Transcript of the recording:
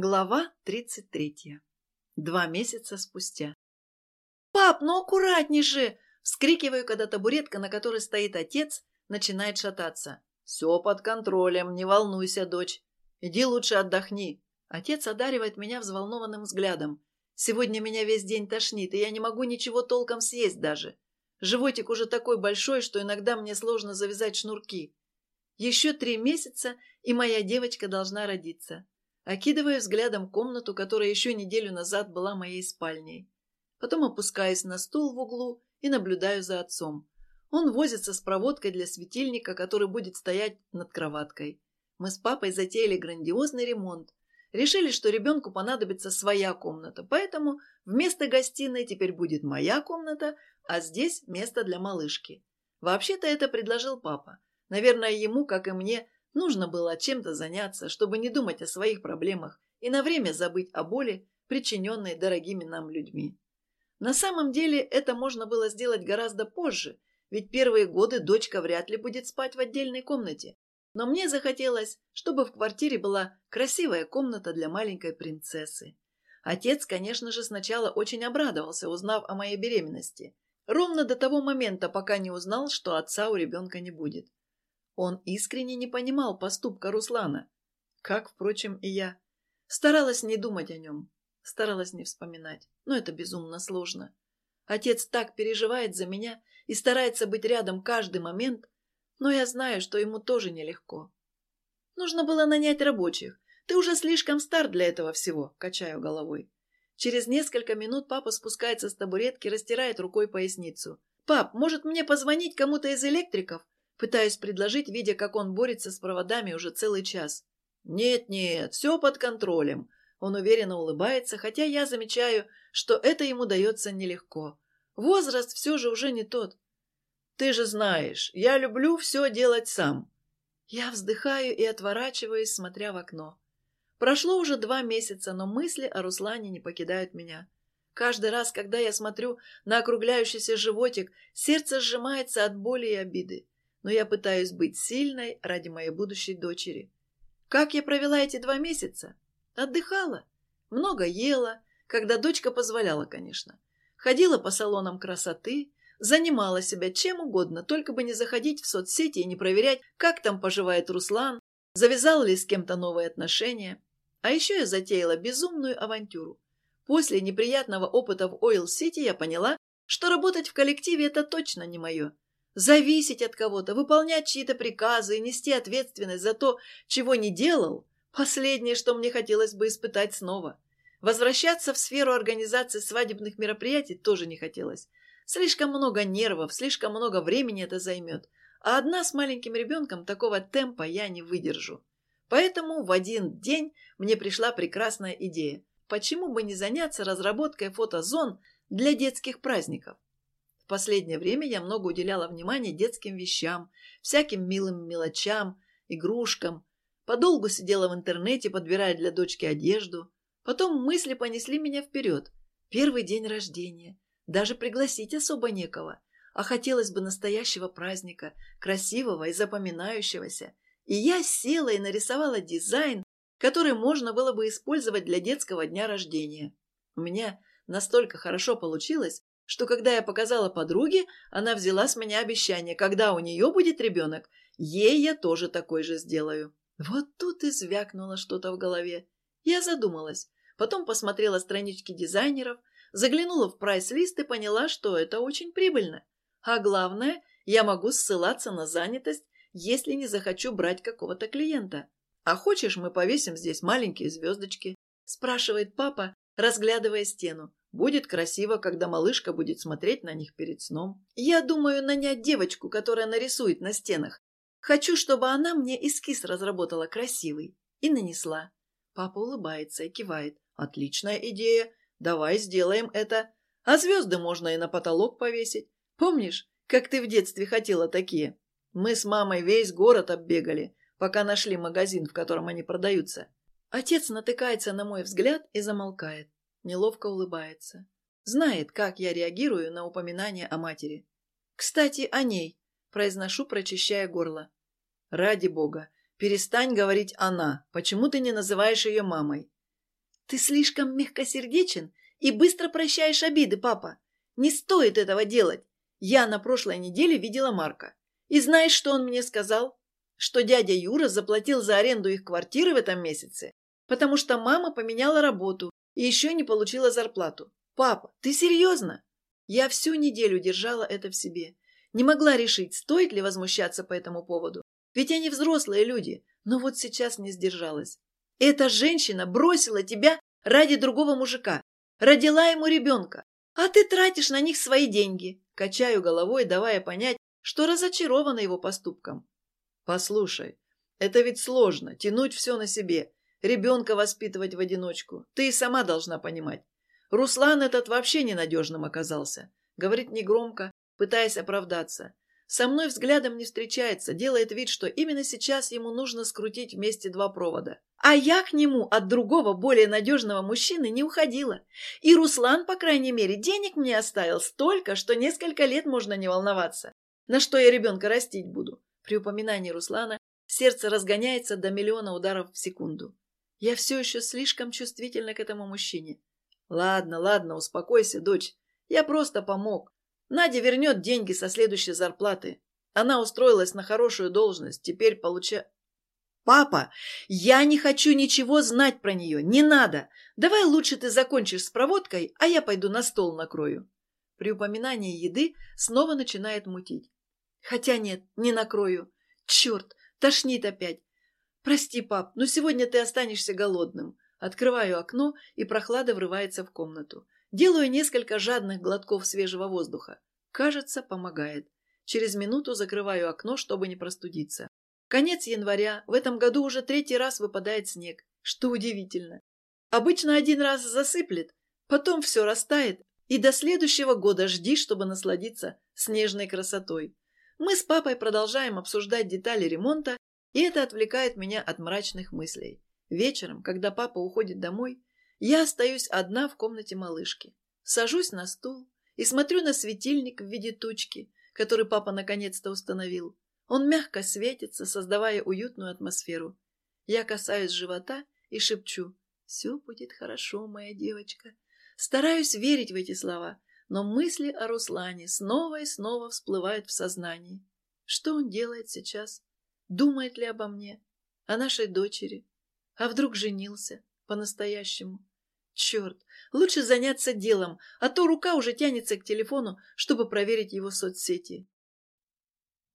Глава 33. Два месяца спустя. «Пап, ну аккуратней же!» Вскрикиваю, когда табуретка, на которой стоит отец, начинает шататься. «Все под контролем, не волнуйся, дочь. Иди лучше отдохни». Отец одаривает меня взволнованным взглядом. Сегодня меня весь день тошнит, и я не могу ничего толком съесть даже. Животик уже такой большой, что иногда мне сложно завязать шнурки. Еще три месяца, и моя девочка должна родиться окидывая взглядом комнату, которая еще неделю назад была моей спальней. Потом опускаюсь на стул в углу и наблюдаю за отцом. Он возится с проводкой для светильника, который будет стоять над кроваткой. Мы с папой затеяли грандиозный ремонт. Решили, что ребенку понадобится своя комната, поэтому вместо гостиной теперь будет моя комната, а здесь место для малышки. Вообще-то это предложил папа. Наверное, ему, как и мне, Нужно было чем-то заняться, чтобы не думать о своих проблемах и на время забыть о боли, причиненной дорогими нам людьми. На самом деле это можно было сделать гораздо позже, ведь первые годы дочка вряд ли будет спать в отдельной комнате. Но мне захотелось, чтобы в квартире была красивая комната для маленькой принцессы. Отец, конечно же, сначала очень обрадовался, узнав о моей беременности. Ровно до того момента, пока не узнал, что отца у ребенка не будет. Он искренне не понимал поступка Руслана, как, впрочем, и я. Старалась не думать о нем, старалась не вспоминать, но это безумно сложно. Отец так переживает за меня и старается быть рядом каждый момент, но я знаю, что ему тоже нелегко. Нужно было нанять рабочих. Ты уже слишком стар для этого всего, качаю головой. Через несколько минут папа спускается с табуретки, растирает рукой поясницу. «Пап, может мне позвонить кому-то из электриков? Пытаюсь предложить, видя, как он борется с проводами уже целый час. «Нет-нет, все под контролем». Он уверенно улыбается, хотя я замечаю, что это ему дается нелегко. Возраст все же уже не тот. «Ты же знаешь, я люблю все делать сам». Я вздыхаю и отворачиваюсь, смотря в окно. Прошло уже два месяца, но мысли о Руслане не покидают меня. Каждый раз, когда я смотрю на округляющийся животик, сердце сжимается от боли и обиды но я пытаюсь быть сильной ради моей будущей дочери. Как я провела эти два месяца? Отдыхала. Много ела, когда дочка позволяла, конечно. Ходила по салонам красоты, занимала себя чем угодно, только бы не заходить в соцсети и не проверять, как там поживает Руслан, завязал ли с кем-то новые отношения. А еще я затеяла безумную авантюру. После неприятного опыта в Ойл-Сити я поняла, что работать в коллективе – это точно не мое. Зависеть от кого-то, выполнять чьи-то приказы и нести ответственность за то, чего не делал – последнее, что мне хотелось бы испытать снова. Возвращаться в сферу организации свадебных мероприятий тоже не хотелось. Слишком много нервов, слишком много времени это займет. А одна с маленьким ребенком такого темпа я не выдержу. Поэтому в один день мне пришла прекрасная идея. Почему бы не заняться разработкой фотозон для детских праздников? Последнее время я много уделяла внимания детским вещам, всяким милым мелочам, игрушкам. Подолгу сидела в интернете, подбирая для дочки одежду. Потом мысли понесли меня вперед. Первый день рождения. Даже пригласить особо некого. А хотелось бы настоящего праздника, красивого и запоминающегося. И я села и нарисовала дизайн, который можно было бы использовать для детского дня рождения. У меня настолько хорошо получилось, что когда я показала подруге, она взяла с меня обещание, когда у нее будет ребенок, ей я тоже такой же сделаю. Вот тут и звякнуло что-то в голове. Я задумалась, потом посмотрела странички дизайнеров, заглянула в прайс-лист и поняла, что это очень прибыльно. А главное, я могу ссылаться на занятость, если не захочу брать какого-то клиента. «А хочешь, мы повесим здесь маленькие звездочки?» – спрашивает папа, разглядывая стену. Будет красиво, когда малышка будет смотреть на них перед сном. Я думаю нанять девочку, которая нарисует на стенах. Хочу, чтобы она мне эскиз разработала красивый. И нанесла. Папа улыбается и кивает. Отличная идея. Давай сделаем это. А звезды можно и на потолок повесить. Помнишь, как ты в детстве хотела такие? Мы с мамой весь город оббегали, пока нашли магазин, в котором они продаются. Отец натыкается на мой взгляд и замолкает неловко улыбается. Знает, как я реагирую на упоминание о матери. «Кстати, о ней», – произношу, прочищая горло. «Ради бога, перестань говорить «она». Почему ты не называешь ее мамой?» Ты слишком мягкосердечен и быстро прощаешь обиды, папа. Не стоит этого делать. Я на прошлой неделе видела Марка. И знаешь, что он мне сказал? Что дядя Юра заплатил за аренду их квартиры в этом месяце, потому что мама поменяла работу и еще не получила зарплату. Папа, ты серьезно? Я всю неделю держала это в себе. Не могла решить, стоит ли возмущаться по этому поводу. Ведь они взрослые люди, но вот сейчас не сдержалась. Эта женщина бросила тебя ради другого мужика, родила ему ребенка, а ты тратишь на них свои деньги. Качаю головой, давая понять, что разочарована его поступком. Послушай, это ведь сложно, тянуть все на себе, ребенка воспитывать в одиночку. Ты и сама должна понимать. Руслан этот вообще ненадежным оказался. Говорит негромко, пытаясь оправдаться. Со мной взглядом не встречается, делает вид, что именно сейчас ему нужно скрутить вместе два провода. А я к нему от другого, более надежного мужчины не уходила. И Руслан, по крайней мере, денег мне оставил столько, что несколько лет можно не волноваться. На что я ребенка растить буду? При упоминании Руслана сердце разгоняется до миллиона ударов в секунду. Я все еще слишком чувствительна к этому мужчине. Ладно, ладно, успокойся, дочь. Я просто помог. Надя вернет деньги со следующей зарплаты. Она устроилась на хорошую должность, теперь получа... «Папа, я не хочу ничего знать про нее, не надо. Давай лучше ты закончишь с проводкой, а я пойду на стол накрою». При упоминании еды снова начинает мутить. Хотя нет, не накрою. Черт, тошнит опять. Прости, пап, но сегодня ты останешься голодным. Открываю окно, и прохлада врывается в комнату. Делаю несколько жадных глотков свежего воздуха. Кажется, помогает. Через минуту закрываю окно, чтобы не простудиться. Конец января, в этом году уже третий раз выпадает снег. Что удивительно. Обычно один раз засыплет, потом все растает, и до следующего года жди, чтобы насладиться снежной красотой. Мы с папой продолжаем обсуждать детали ремонта, и это отвлекает меня от мрачных мыслей. Вечером, когда папа уходит домой, я остаюсь одна в комнате малышки. Сажусь на стул и смотрю на светильник в виде тучки, который папа наконец-то установил. Он мягко светится, создавая уютную атмосферу. Я касаюсь живота и шепчу «Все будет хорошо, моя девочка». Стараюсь верить в эти слова, но мысли о Руслане снова и снова всплывают в сознании. Что он делает сейчас? Думает ли обо мне? О нашей дочери? А вдруг женился? По-настоящему? Черт, лучше заняться делом, а то рука уже тянется к телефону, чтобы проверить его соцсети.